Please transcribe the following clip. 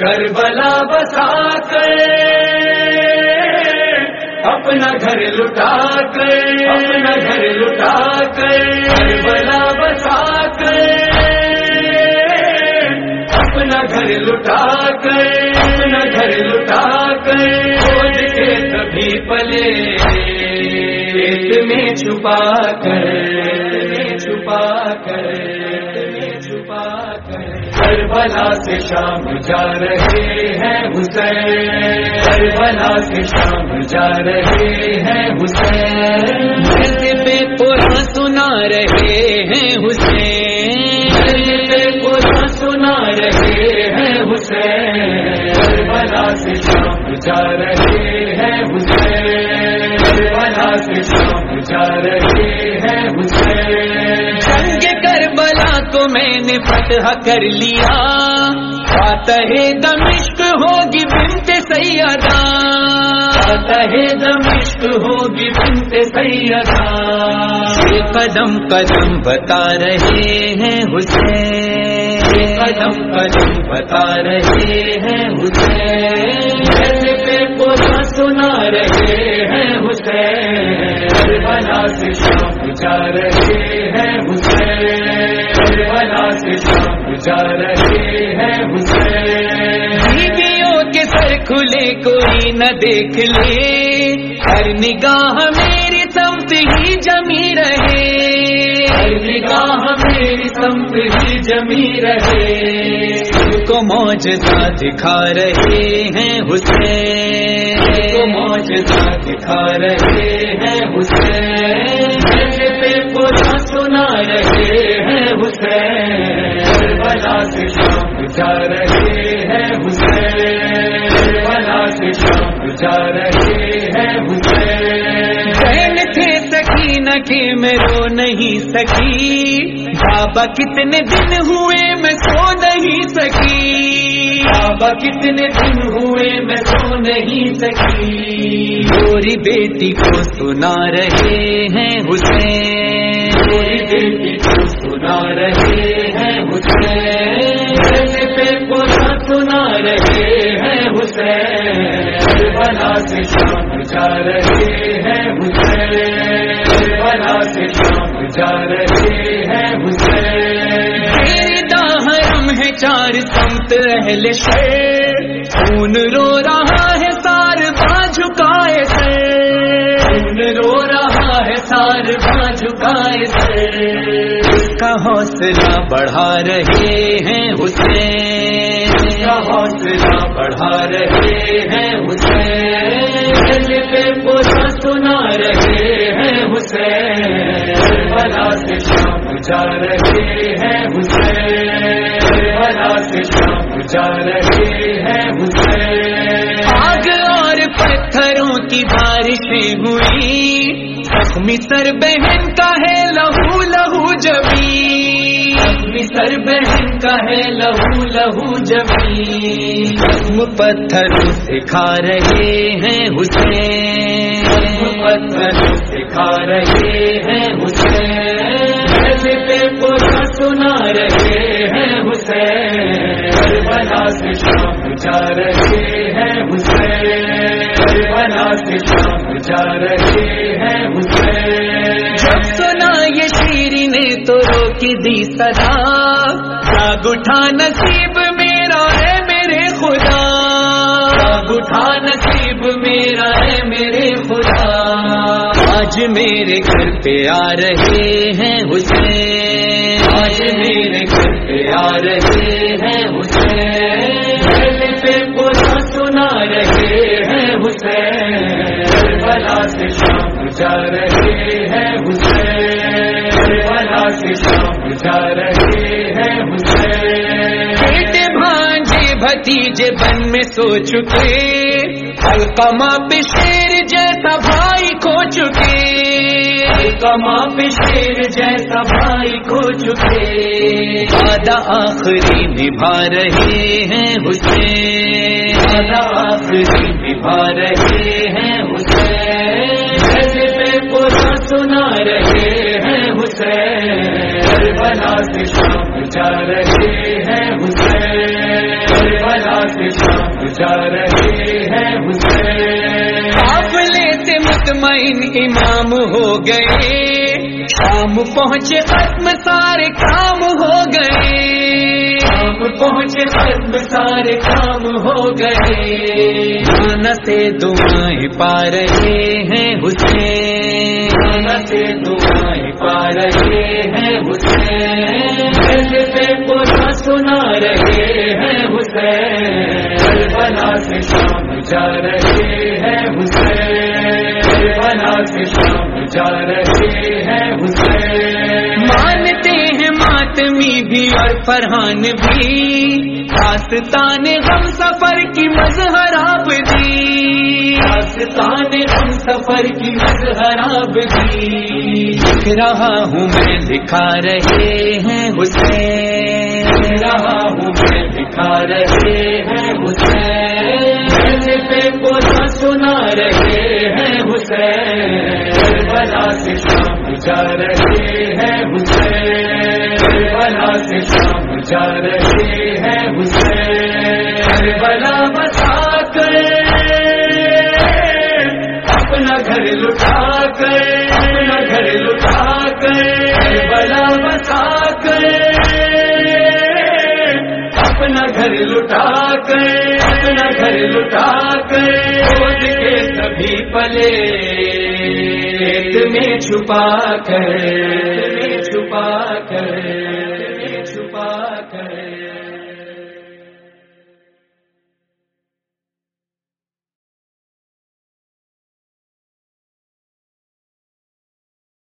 کربلا بسا کر، اپنا گھر لٹا کر، اپنا گھر لٹا کر، کربلا بسا کر، اپنا گھر لٹا کر، اپنا گھر لٹا کر کے کبھی پلے میں چھپا چھپا کر چھپا کر۔ کربلا سے شام جا رہے ہیں حسین۔ کربلا سے شام جا رہے ہیں حسین۔ پہ پورا سنا رہے ہیں حسین۔ پہ پورا سنا رہے ہیں حسین۔ کربلا سے شام جا رہے ہیں حسین۔ کربلا سے شام جا رہے ہیں حسین۔ کربلا کو میں نے فتح کر لیا۔ فاتح دمشق ہوگی بنت سیدہ۔ فاتح دمشق ہوگی بنت سیدہ۔ یہ قدم قدم بتا رہے ہیں حسین۔ قدم قدم بتا رہے ہیں حسین۔ سنا رہے ہیں حسین کربلا سے شام جا رہے ہیں حسین کربلا سے شام جا رہے ہیں حسین۔ بیویوں کے سر کھلے کوئی نہ دیکھ لے ہر نگاہ میری سمت ہی جمی رہے۔ ہر نگاہ میری سمت ہی جمی رہے۔ کو موجزہ دکھا رہے ہیں حسین۔ کو دکھا رہے ہیں حسین۔ پہ پورا سنا رہے ہیں حسین۔ بلا سے شام جا رہے ہیں حسین۔ سکینہ کے میں رو نہیں سکی۔ بابا، کتنے دن ہوئے میں سو نہیں سکی۔ بابا، کتنے دن ہوئے میں سو نہیں سکی۔ گوری بیٹی کو سنا رہے ہیں حسین۔ میری بیٹی کو سنا رہے ہیں حسین۔ پہ پورا سنا رہے ہیں حسین بلا سے شام جا رہے ہیں حسین بلا سے شام جا رہے ہیں حسین۔ میری ہے چار سمت اہل شیر، خون رو رہا ہے حوصلہ بڑھا رہے ہیں حسین۔ کا حوصلہ بڑھا رہے ہیں حسین۔ پہ پورا سنا رہے ہیں حسین۔ کربلا سے شام جا رہے ہیں حسین۔ کربلا سے شام جا رہے ہیں حسین۔ آگ اور پتھروں کی بارشیں ہوئی زخمی سر بہن کا ہے لہو کا ہے لہو لہو جمی زخم پتھروں سے کھا رہے ہیں حسین۔ پتھر سکھا رہے ہیں حسین۔ پہ پورا سنا رہے ہیں حسین۔ کربلا سے شام جا رہے ہیں حسین۔ کربلا سے شام جا رہے ہیں حسین۔ جب سنا یہ شیری نے تو روک دی سدا جاگ اٹھا نصیب میرا ہے میرے خدا جاگ اٹھا نصیب میرا ہے میرے خدا آج میرے گھر پہ آ رہے ہیں حسین آج میرے گھر پہ آ رہے ہیں حسین پہ پورا سنا رہے ہیں حسین کربلا سے شام جا رہے ہیں حسین کربلا سے شام جا رہے بھتیجے بن میں سو چکے القما پہ شیر جیسا بھائی کھو چکے۔ کما پہ شیر جیسا بھائی کھو چکے۔ وعدہ آخری نبھا رہے ہیں حسین۔ دادا آخری نبھا رہے ہیں حسین۔ پورا سنا رہے ہیں حسین۔ کربلا سے شام جا رہے ہیں جا رہے ہیں حسین۔ قافلے سے مطمئن امام ہو گئے۔ شام پہنچے ختم سارے کام ہو گئے۔ شام پہنچے ختم سارے کام ہو گئے۔ نانا سے دعائیں پا رہے ہیں حسین۔ سے دعائیں پا رہے ہیں حسین۔ پورا سنا رہے ہیں حسین۔ بنا سے شام جا رہے ہیں حسین بنا سے شام جا رہے ہیں حسین۔ مانتے ہیں ماتمی بھی اور فرحان بھی آستان غم سفر کی مظہر آپ دی آستان ہم سفر کی مظہراب دی لکھ رہا ہوں میں دکھا رہے ہیں حسین۔ رہا ہوں، میں دکھا رہے ہیں حسین۔ پہ پورا سنا رہے ہیں حسین۔ بلا سے شام جا رہے ہیں حسین۔ بلا سے شام جا رہے ہیں حسین۔ بلا بسا کر اپنا گھر لٹا کر، اپنا گھر لٹا کر، بلا بسا گھر لٹا کر اپنا گھر لٹا کر خود کے سبھی پلے۔ میں چھپا کر چھپا کر چھپا کر